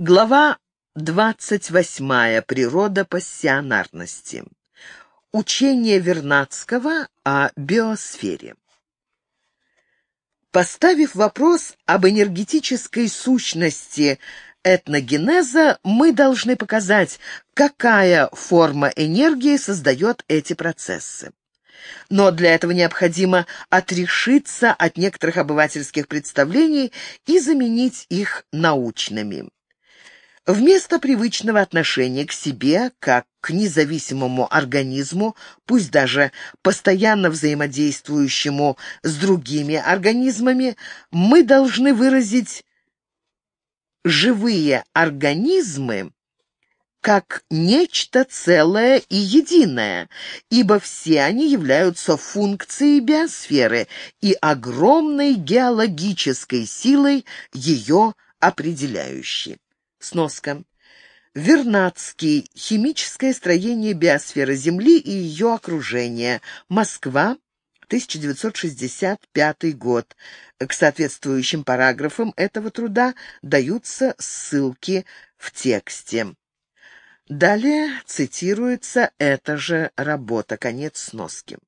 Глава 28. Природа пассионарности. Учение Вернадского о биосфере. Поставив вопрос об энергетической сущности этногенеза, мы должны показать, какая форма энергии создает эти процессы. Но для этого необходимо отрешиться от некоторых обывательских представлений и заменить их научными. Вместо привычного отношения к себе, как к независимому организму, пусть даже постоянно взаимодействующему с другими организмами, мы должны выразить живые организмы как нечто целое и единое, ибо все они являются функцией биосферы и огромной геологической силой ее определяющей. Сноска. Вернадский. Химическое строение биосферы Земли и ее окружения. Москва. 1965 год. К соответствующим параграфам этого труда даются ссылки в тексте. Далее цитируется эта же работа, конец сноски.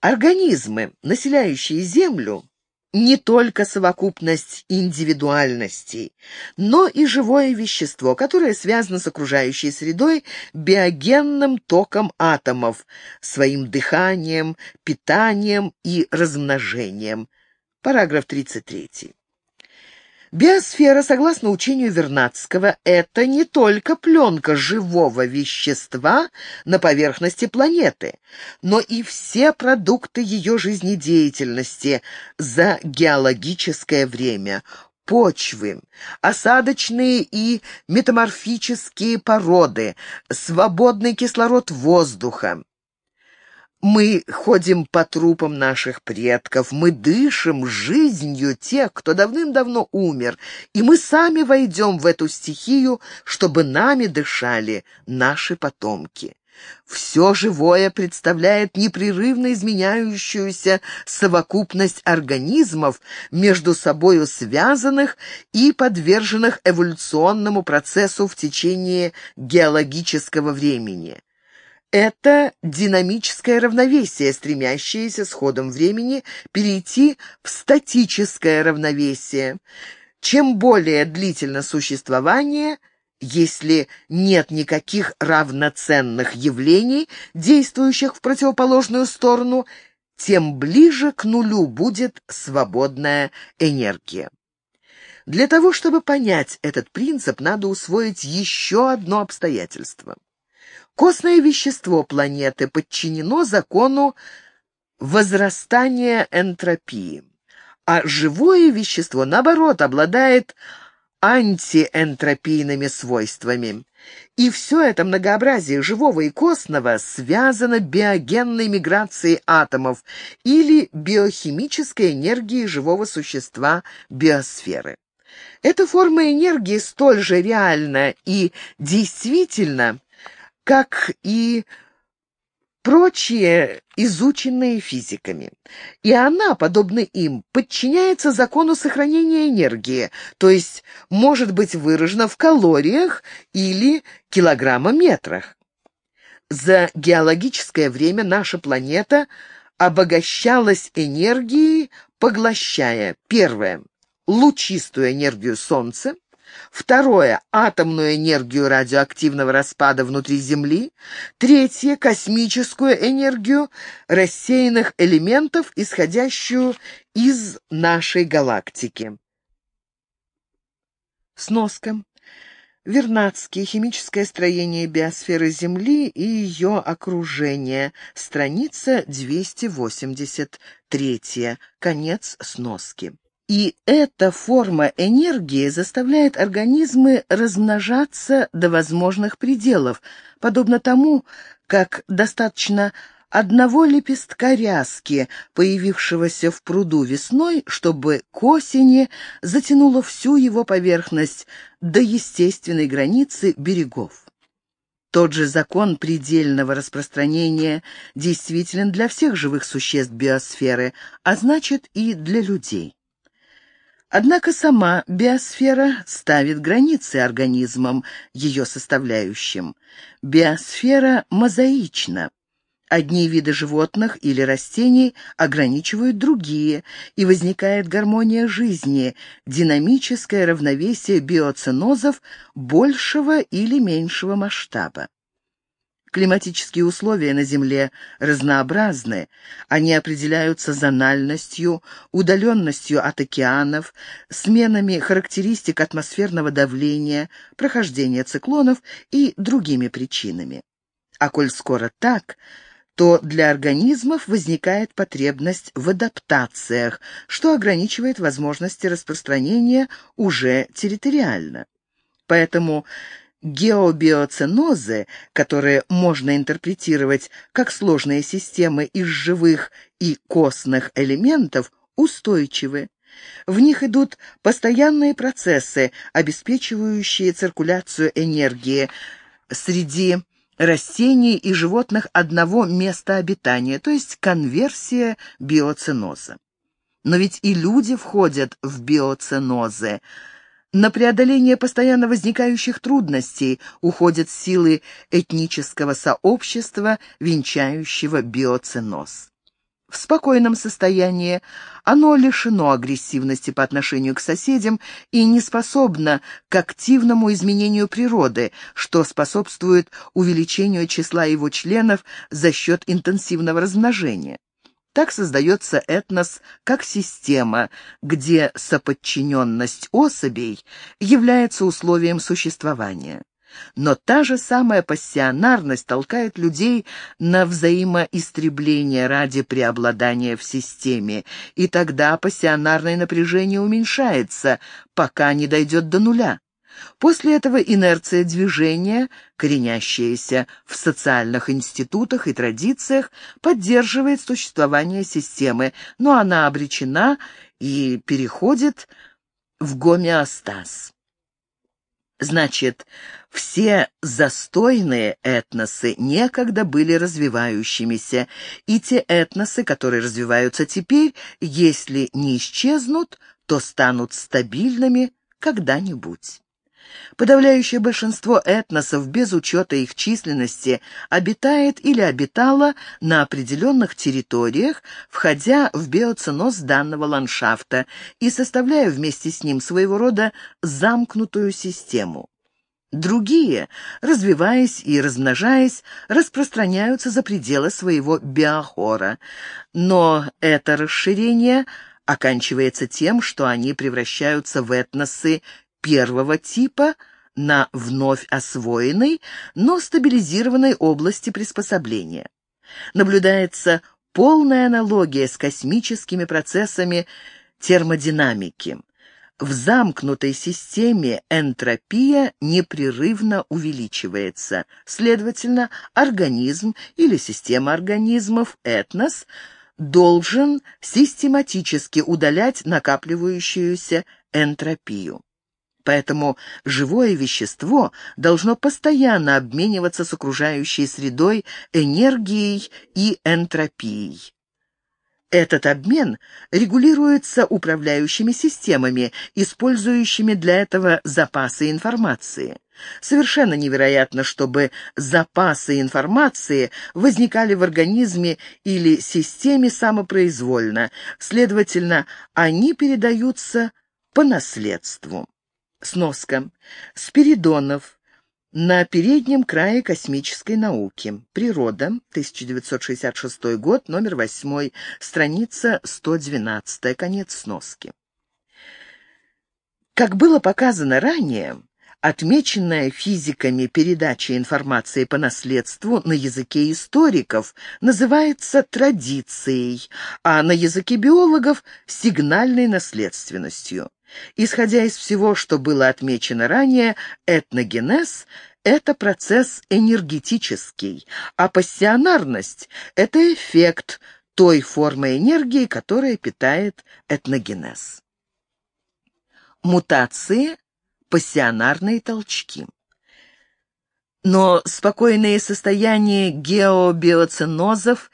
Организмы, населяющие Землю, не только совокупность индивидуальностей, но и живое вещество, которое связано с окружающей средой биогенным током атомов, своим дыханием, питанием и размножением. Параграф 33. Биосфера, согласно учению Вернадского, это не только пленка живого вещества на поверхности планеты, но и все продукты ее жизнедеятельности за геологическое время, почвы, осадочные и метаморфические породы, свободный кислород воздуха, мы ходим по трупам наших предков, мы дышим жизнью тех, кто давным-давно умер, и мы сами войдем в эту стихию, чтобы нами дышали наши потомки. Все живое представляет непрерывно изменяющуюся совокупность организмов, между собою связанных и подверженных эволюционному процессу в течение геологического времени. Это динамическое равновесие, стремящееся с ходом времени перейти в статическое равновесие. Чем более длительно существование, если нет никаких равноценных явлений, действующих в противоположную сторону, тем ближе к нулю будет свободная энергия. Для того, чтобы понять этот принцип, надо усвоить еще одно обстоятельство. Костное вещество планеты подчинено закону возрастания энтропии, а живое вещество, наоборот, обладает антиэнтропийными свойствами. И все это многообразие живого и костного связано биогенной миграцией атомов или биохимической энергией живого существа биосферы. Эта форма энергии столь же реальна и действительна, как и прочие, изученные физиками. И она, подобно им, подчиняется закону сохранения энергии, то есть может быть выражена в калориях или килограммометрах. За геологическое время наша планета обогащалась энергией, поглощая, первое, лучистую энергию Солнца, Второе – атомную энергию радиоактивного распада внутри Земли. Третье – космическую энергию рассеянных элементов, исходящую из нашей галактики. Сноска. Вернадский. Химическое строение биосферы Земли и ее окружение. Страница 283. Конец сноски. И эта форма энергии заставляет организмы размножаться до возможных пределов, подобно тому, как достаточно одного лепестка ряски, появившегося в пруду весной, чтобы к осени затянуло всю его поверхность до естественной границы берегов. Тот же закон предельного распространения действителен для всех живых существ биосферы, а значит и для людей. Однако сама биосфера ставит границы организмам, ее составляющим. Биосфера мозаична. Одни виды животных или растений ограничивают другие, и возникает гармония жизни, динамическое равновесие биоценозов большего или меньшего масштаба. Климатические условия на Земле разнообразны. Они определяются зональностью, удаленностью от океанов, сменами характеристик атмосферного давления, прохождения циклонов и другими причинами. А коль скоро так, то для организмов возникает потребность в адаптациях, что ограничивает возможности распространения уже территориально. Поэтому Геобиоценозы, которые можно интерпретировать как сложные системы из живых и костных элементов, устойчивы. В них идут постоянные процессы, обеспечивающие циркуляцию энергии среди растений и животных одного места обитания, то есть конверсия биоценоза. Но ведь и люди входят в биоценозы – на преодоление постоянно возникающих трудностей уходят силы этнического сообщества, венчающего биоценоз. В спокойном состоянии оно лишено агрессивности по отношению к соседям и не способно к активному изменению природы, что способствует увеличению числа его членов за счет интенсивного размножения. Так создается этнос как система, где соподчиненность особей является условием существования. Но та же самая пассионарность толкает людей на взаимоистребление ради преобладания в системе, и тогда пассионарное напряжение уменьшается, пока не дойдет до нуля. После этого инерция движения, коренящаяся в социальных институтах и традициях, поддерживает существование системы, но она обречена и переходит в гомеостаз. Значит, все застойные этносы некогда были развивающимися, и те этносы, которые развиваются теперь, если не исчезнут, то станут стабильными когда-нибудь. Подавляющее большинство этносов, без учета их численности, обитает или обитало на определенных территориях, входя в биоценоз данного ландшафта и составляя вместе с ним своего рода замкнутую систему. Другие, развиваясь и размножаясь, распространяются за пределы своего биохора. Но это расширение оканчивается тем, что они превращаются в этносы первого типа на вновь освоенной, но стабилизированной области приспособления. Наблюдается полная аналогия с космическими процессами термодинамики. В замкнутой системе энтропия непрерывно увеличивается. Следовательно, организм или система организмов, этнос, должен систематически удалять накапливающуюся энтропию. Поэтому живое вещество должно постоянно обмениваться с окружающей средой энергией и энтропией. Этот обмен регулируется управляющими системами, использующими для этого запасы информации. Совершенно невероятно, чтобы запасы информации возникали в организме или системе самопроизвольно, следовательно, они передаются по наследству. Сноска. Спиридонов. На переднем крае космической науки. Природа. 1966 год, номер 8, страница 112, конец сноски. Как было показано ранее, отмеченная физиками передача информации по наследству на языке историков называется традицией, а на языке биологов – сигнальной наследственностью. Исходя из всего, что было отмечено ранее, этногенез — это процесс энергетический, а пассионарность — это эффект той формы энергии, которая питает этногенез. Мутации — пассионарные толчки. Но спокойные состояния геобиоценозов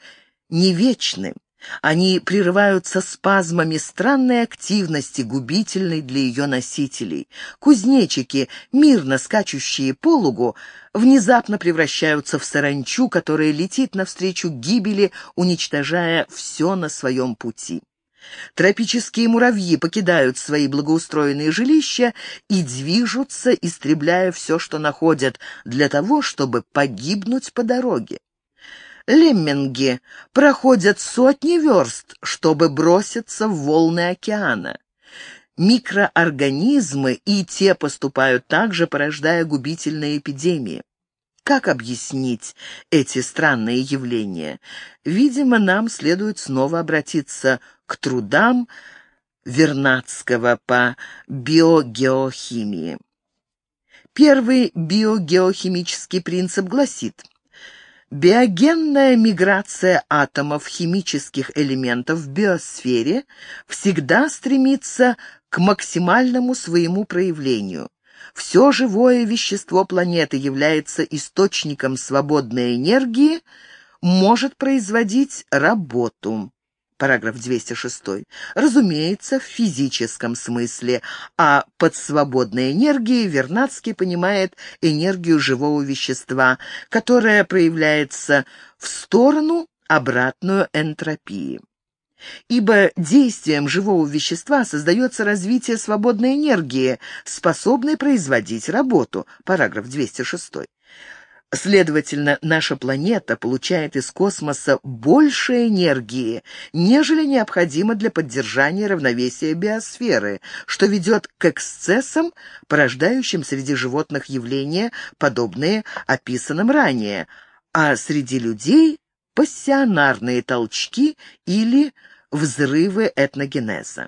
не вечны. Они прерываются спазмами странной активности, губительной для ее носителей. Кузнечики, мирно скачущие по лугу, внезапно превращаются в саранчу, которая летит навстречу гибели, уничтожая все на своем пути. Тропические муравьи покидают свои благоустроенные жилища и движутся, истребляя все, что находят, для того, чтобы погибнуть по дороге. Лемминги проходят сотни верст, чтобы броситься в волны океана. Микроорганизмы и те поступают так же, порождая губительные эпидемии. Как объяснить эти странные явления? Видимо, нам следует снова обратиться к трудам Вернадского по биогеохимии. Первый биогеохимический принцип гласит, Биогенная миграция атомов химических элементов в биосфере всегда стремится к максимальному своему проявлению. Все живое вещество планеты является источником свободной энергии, может производить работу параграф 206, разумеется, в физическом смысле, а под свободной энергией Вернадский понимает энергию живого вещества, которая проявляется в сторону, обратную энтропии. Ибо действием живого вещества создается развитие свободной энергии, способной производить работу, параграф 206. Следовательно, наша планета получает из космоса больше энергии, нежели необходимо для поддержания равновесия биосферы, что ведет к эксцессам, порождающим среди животных явления, подобные описанным ранее, а среди людей – пассионарные толчки или взрывы этногенеза.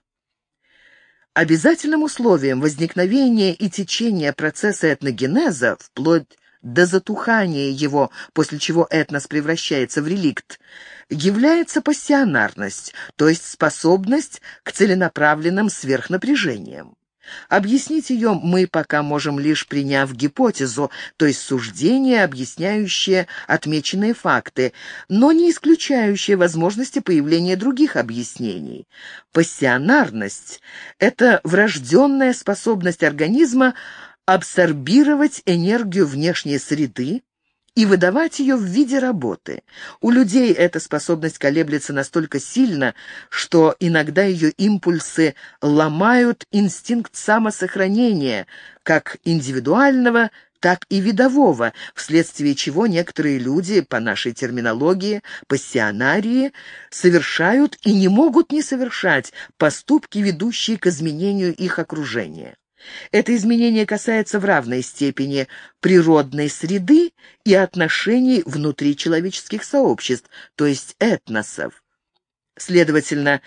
Обязательным условием возникновения и течения процесса этногенеза, вплоть до затухания его, после чего этнос превращается в реликт, является пассионарность, то есть способность к целенаправленным сверхнапряжениям. Объяснить ее мы пока можем лишь приняв гипотезу, то есть суждение, объясняющее отмеченные факты, но не исключающее возможности появления других объяснений. Пассионарность – это врожденная способность организма абсорбировать энергию внешней среды и выдавать ее в виде работы. У людей эта способность колеблется настолько сильно, что иногда ее импульсы ломают инстинкт самосохранения, как индивидуального, так и видового, вследствие чего некоторые люди, по нашей терминологии, пассионарии, совершают и не могут не совершать поступки, ведущие к изменению их окружения. Это изменение касается в равной степени природной среды и отношений внутри человеческих сообществ, то есть этносов. Следовательно,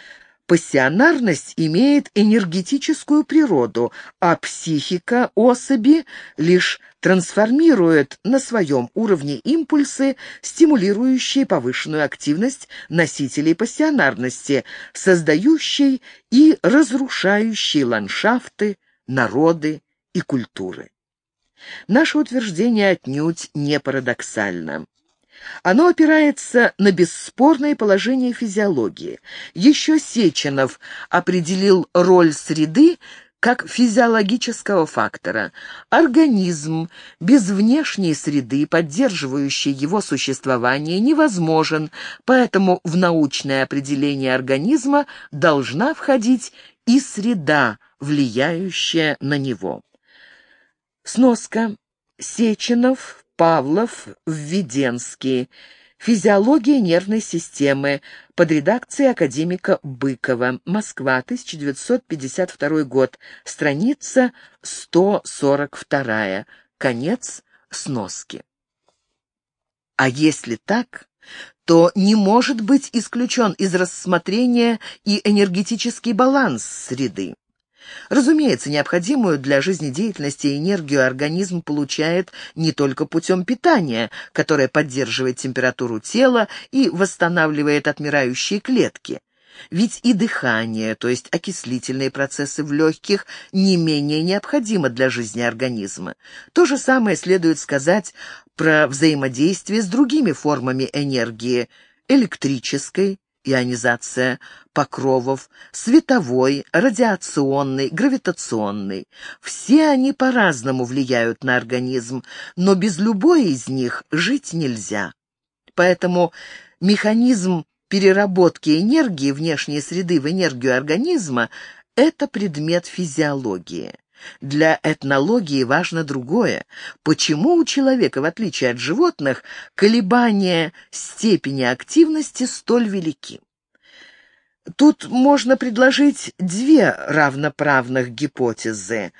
пассионарность имеет энергетическую природу, а психика особи лишь трансформирует на своем уровне импульсы, стимулирующие повышенную активность носителей пассионарности, создающей и разрушающей ландшафты, народы и культуры. Наше утверждение отнюдь не парадоксально. Оно опирается на бесспорное положение физиологии. Еще Сеченов определил роль среды как физиологического фактора. Организм без внешней среды, поддерживающей его существование, невозможен, поэтому в научное определение организма должна входить и среда, влияющая на него. Сноска. Сеченов, Павлов, Введенский. Физиология нервной системы. Под редакцией академика Быкова. Москва, 1952 год. Страница 142. Конец сноски. А если так, то не может быть исключен из рассмотрения и энергетический баланс среды. Разумеется, необходимую для жизнедеятельности энергию организм получает не только путем питания, которое поддерживает температуру тела и восстанавливает отмирающие клетки. Ведь и дыхание, то есть окислительные процессы в легких, не менее необходимо для жизни организма. То же самое следует сказать про взаимодействие с другими формами энергии – электрической, ионизация покровов, световой, радиационный, гравитационный. Все они по-разному влияют на организм, но без любой из них жить нельзя. Поэтому механизм переработки энергии внешней среды в энергию организма – это предмет физиологии. Для этнологии важно другое. Почему у человека, в отличие от животных, колебания степени активности столь велики? Тут можно предложить две равноправных гипотезы.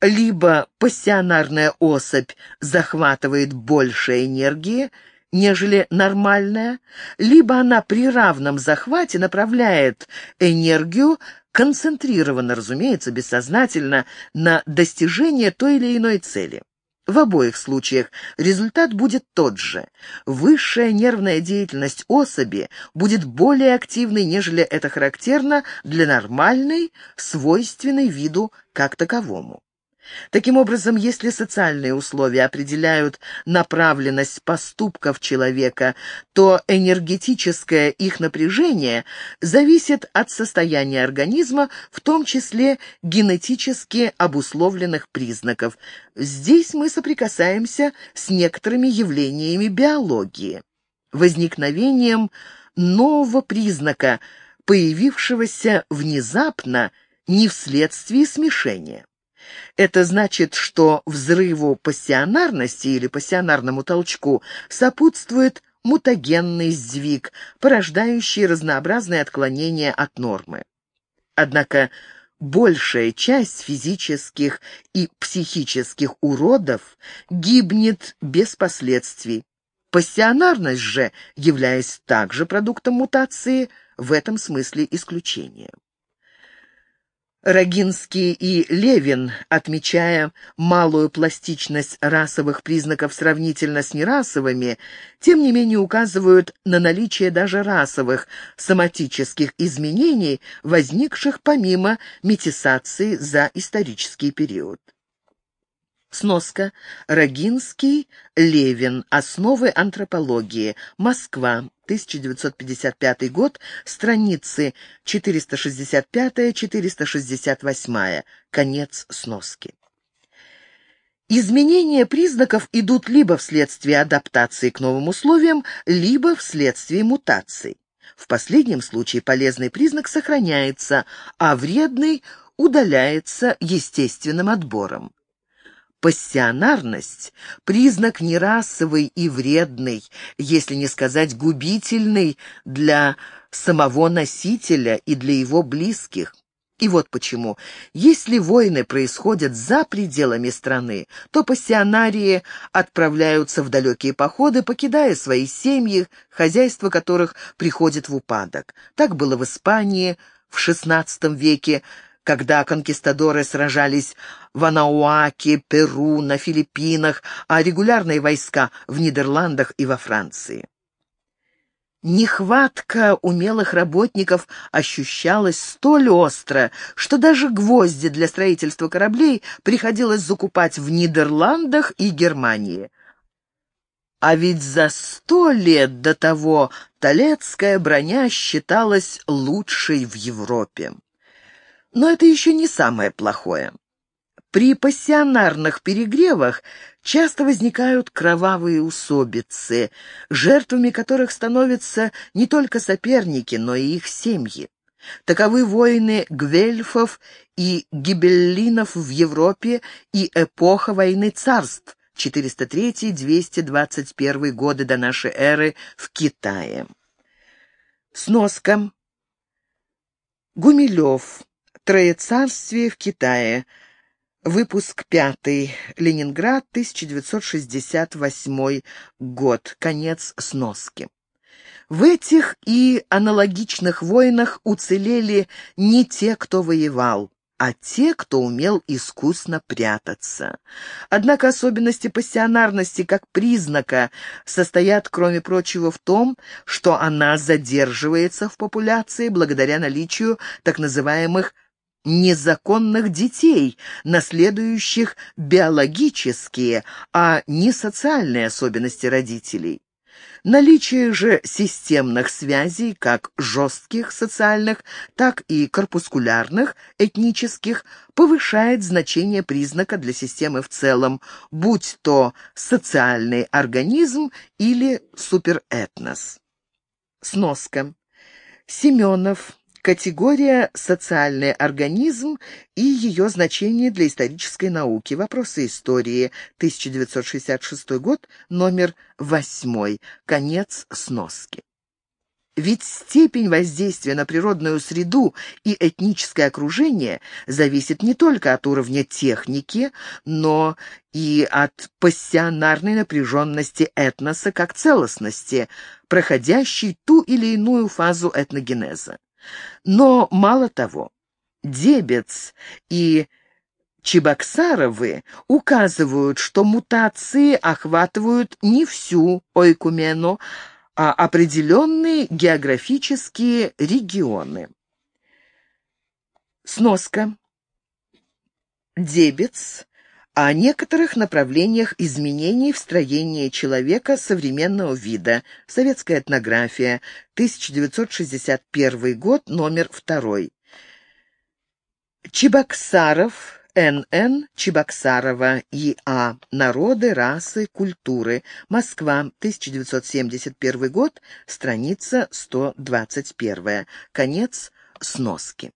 Либо пассионарная особь захватывает больше энергии, нежели нормальная, либо она при равном захвате направляет энергию концентрированно, разумеется, бессознательно, на достижение той или иной цели. В обоих случаях результат будет тот же. Высшая нервная деятельность особи будет более активной, нежели это характерно для нормальной, свойственной виду как таковому. Таким образом, если социальные условия определяют направленность поступков человека, то энергетическое их напряжение зависит от состояния организма, в том числе генетически обусловленных признаков. Здесь мы соприкасаемся с некоторыми явлениями биологии. Возникновением нового признака, появившегося внезапно не вследствие смешения. Это значит, что взрыву пассионарности или пассионарному толчку сопутствует мутагенный сдвиг, порождающий разнообразные отклонения от нормы. Однако большая часть физических и психических уродов гибнет без последствий. Пассионарность же, являясь также продуктом мутации, в этом смысле исключением. Рогинский и Левин, отмечая малую пластичность расовых признаков сравнительно с нерасовыми, тем не менее указывают на наличие даже расовых соматических изменений, возникших помимо метисации за исторический период. Сноска. Рогинский, Левин. Основы антропологии. Москва. 1955 год. Страницы 465-468. Конец сноски. Изменения признаков идут либо вследствие адаптации к новым условиям, либо вследствие мутаций. В последнем случае полезный признак сохраняется, а вредный удаляется естественным отбором. Пассионарность – признак нерасовый и вредный, если не сказать губительный для самого носителя и для его близких. И вот почему. Если войны происходят за пределами страны, то пассионарии отправляются в далекие походы, покидая свои семьи, хозяйство которых приходит в упадок. Так было в Испании в XVI веке, когда конкистадоры сражались в Анауаке, Перу, на Филиппинах, а регулярные войска в Нидерландах и во Франции. Нехватка умелых работников ощущалась столь остро, что даже гвозди для строительства кораблей приходилось закупать в Нидерландах и Германии. А ведь за сто лет до того талецкая броня считалась лучшей в Европе. Но это еще не самое плохое. При пассионарных перегревах часто возникают кровавые усобицы, жертвами которых становятся не только соперники, но и их семьи. Таковы войны гвельфов и гибеллинов в Европе и эпоха войны царств 403-221 годы до нашей эры в Китае. Сноска. Гумилев. Троецарствие в Китае. Выпуск пятый. Ленинград, 1968 год. Конец сноски. В этих и аналогичных войнах уцелели не те, кто воевал, а те, кто умел искусно прятаться. Однако особенности пассионарности как признака состоят, кроме прочего, в том, что она задерживается в популяции благодаря наличию так называемых незаконных детей, наследующих биологические, а не социальные особенности родителей. Наличие же системных связей, как жестких социальных, так и корпускулярных, этнических, повышает значение признака для системы в целом, будь то социальный организм или суперэтнос. Сноска. Семенов. Категория «социальный организм» и ее значение для исторической науки. Вопросы истории. 1966 год, номер 8. Конец сноски. Ведь степень воздействия на природную среду и этническое окружение зависит не только от уровня техники, но и от пассионарной напряженности этноса как целостности, проходящей ту или иную фазу этногенеза. Но мало того, Дебец и Чебоксаровы указывают, что мутации охватывают не всю ойкумену, а определенные географические регионы. Сноска. Дебец о некоторых направлениях изменений в строении человека современного вида. Советская этнография, 1961 год, номер 2. Чебоксаров, Н.Н. Чебоксарова, И.А. Народы, расы, культуры. Москва, 1971 год, страница 121. Конец сноски.